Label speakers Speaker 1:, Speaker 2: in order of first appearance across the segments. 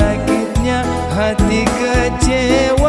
Speaker 1: sakitnya hati kecewa.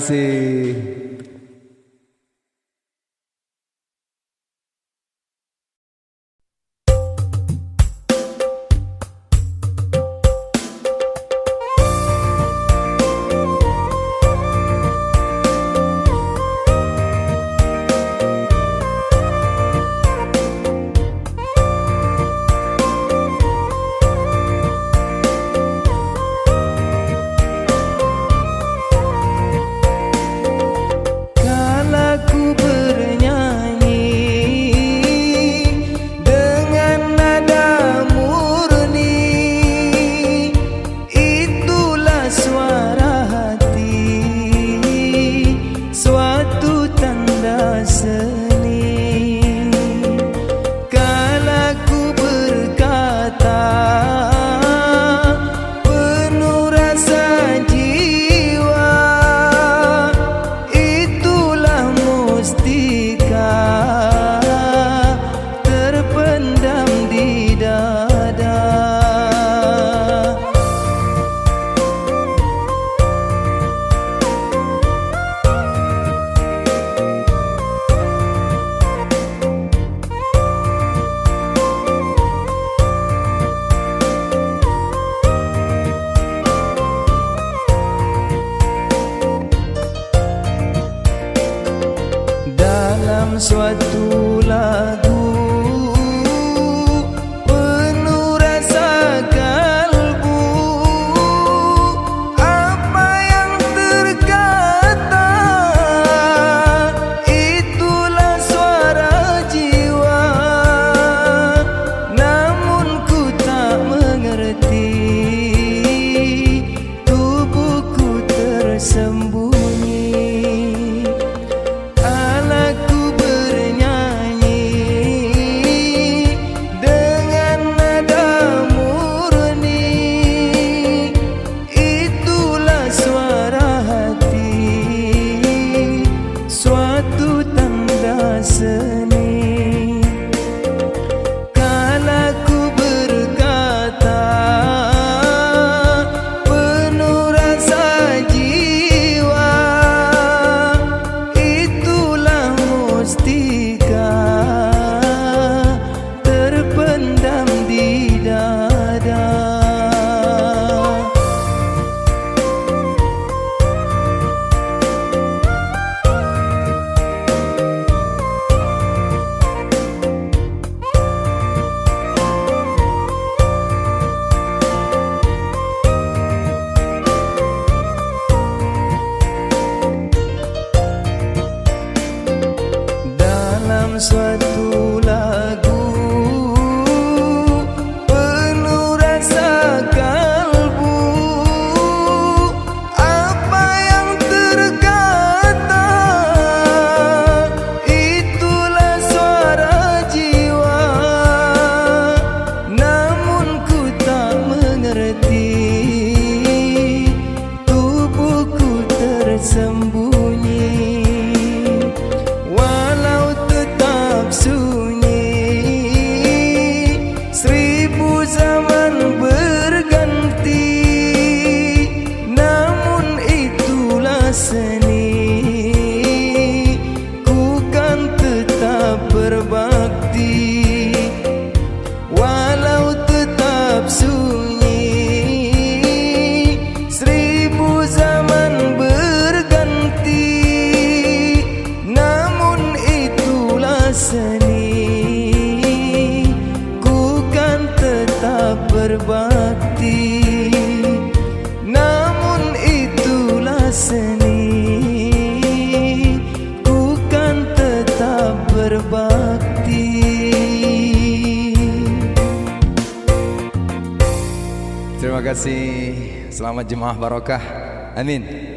Speaker 1: frase berbakti. Namun itulah seni. Ku kan tetap berbakti. Terima kasih. Selamat Jemaah Barokah. Amin.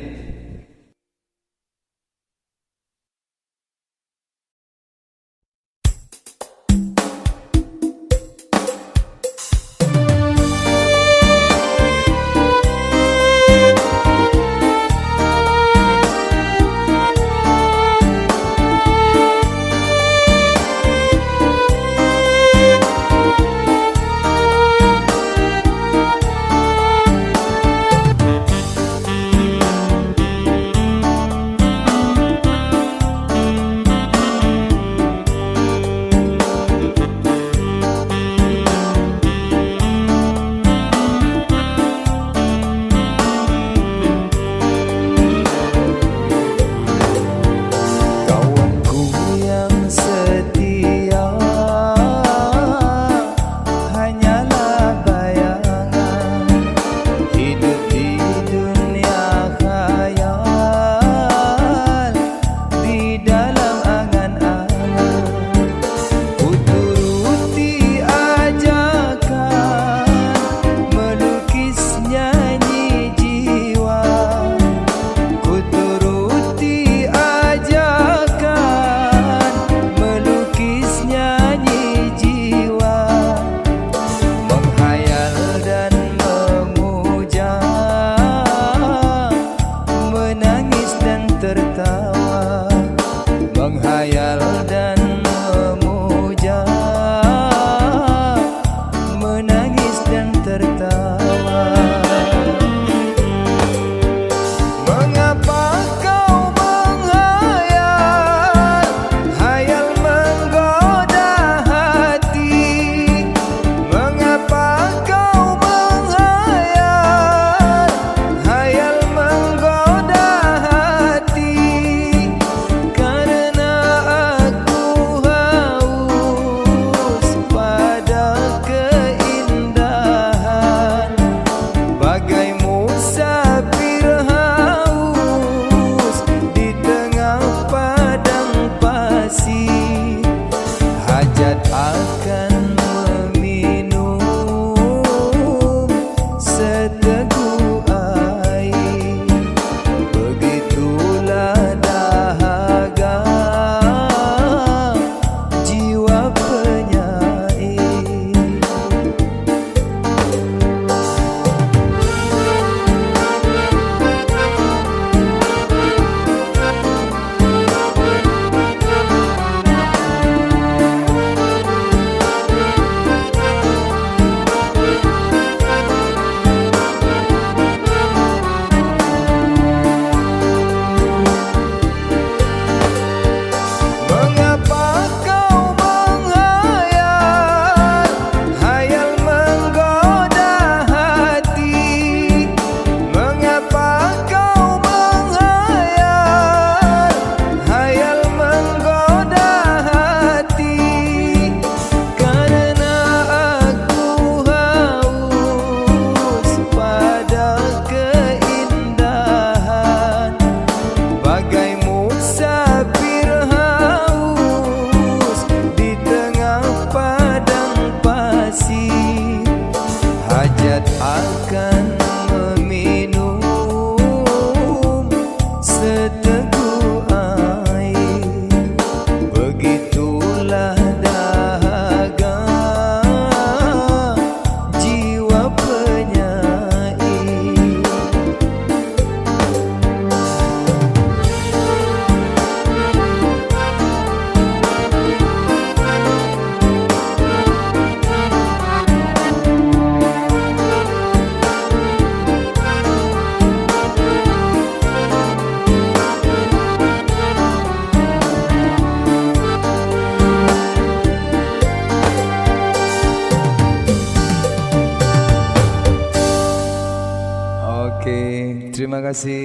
Speaker 1: Terima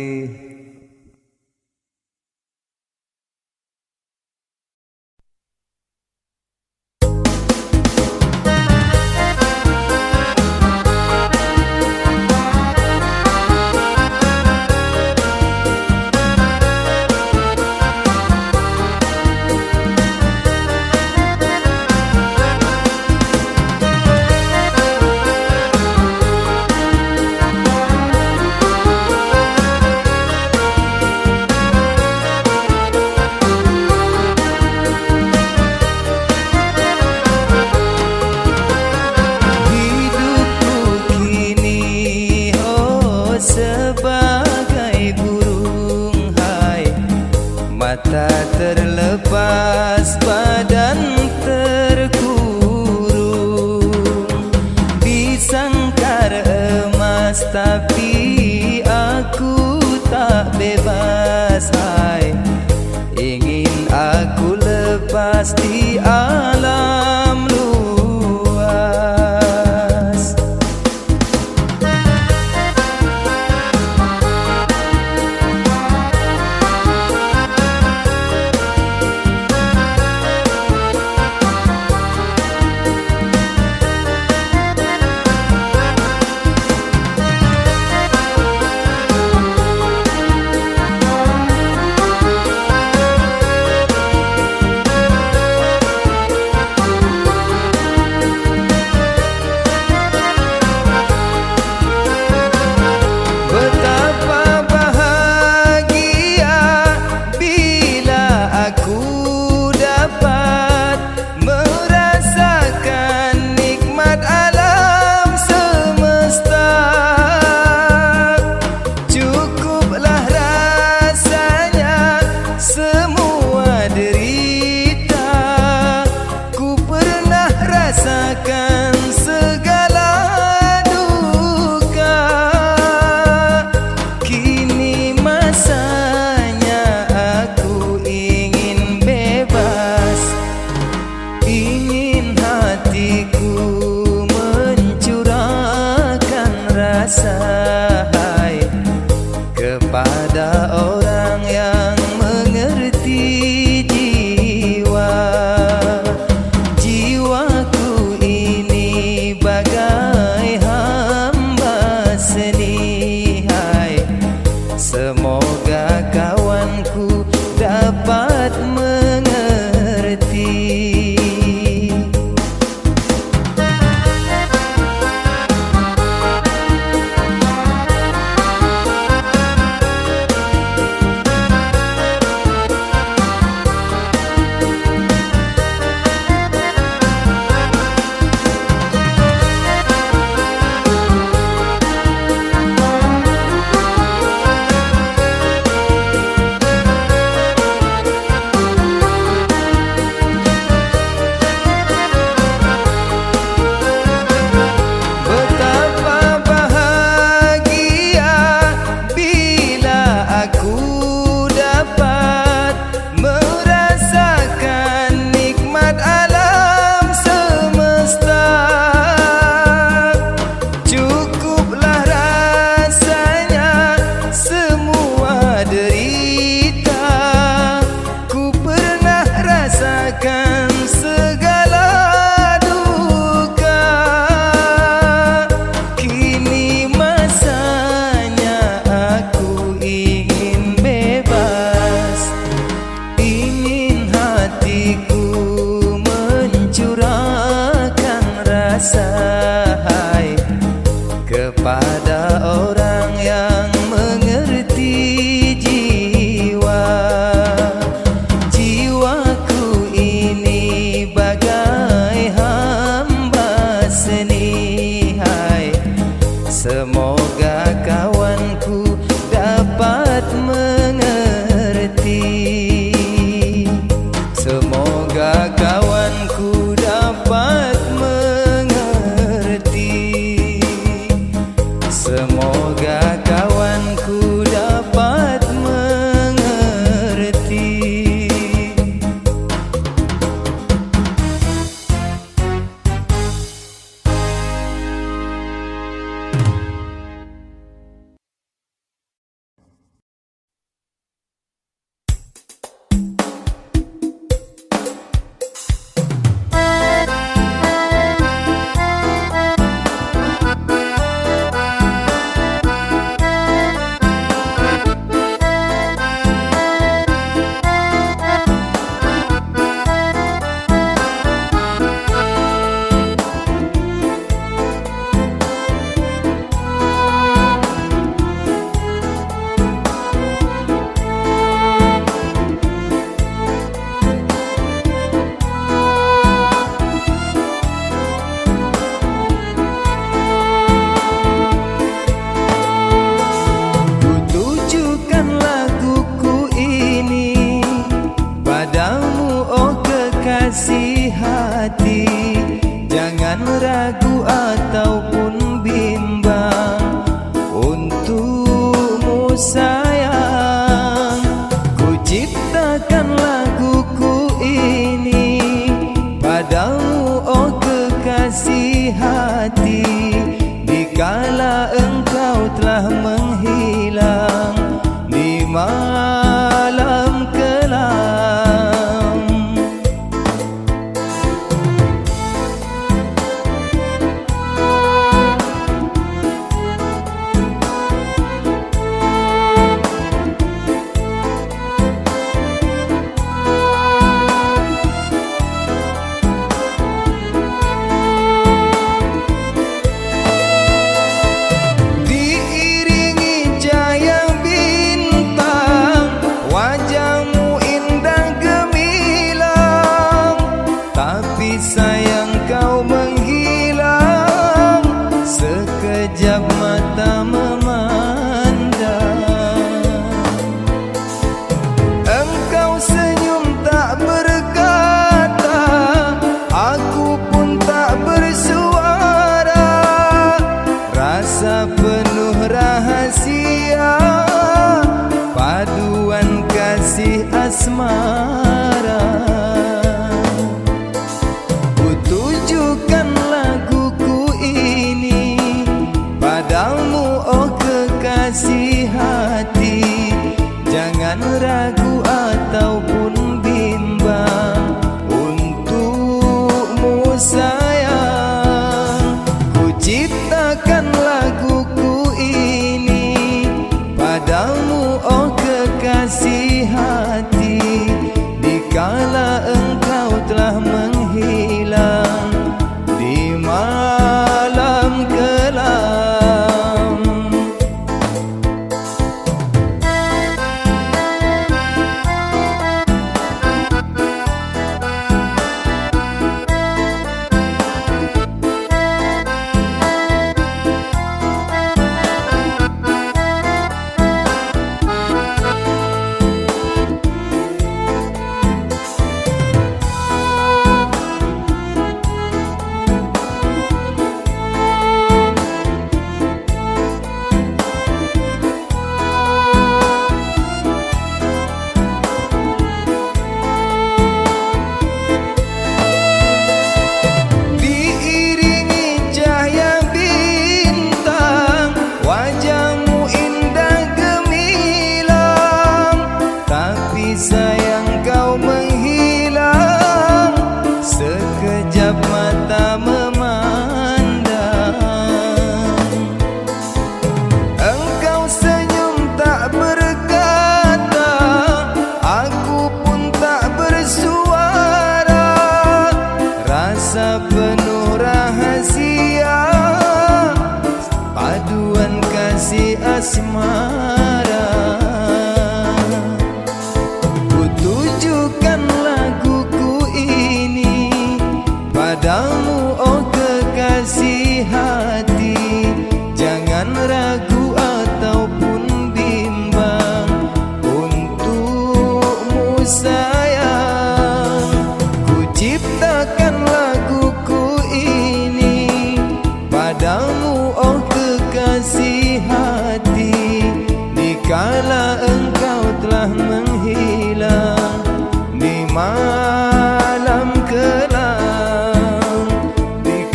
Speaker 1: sekejap matamu.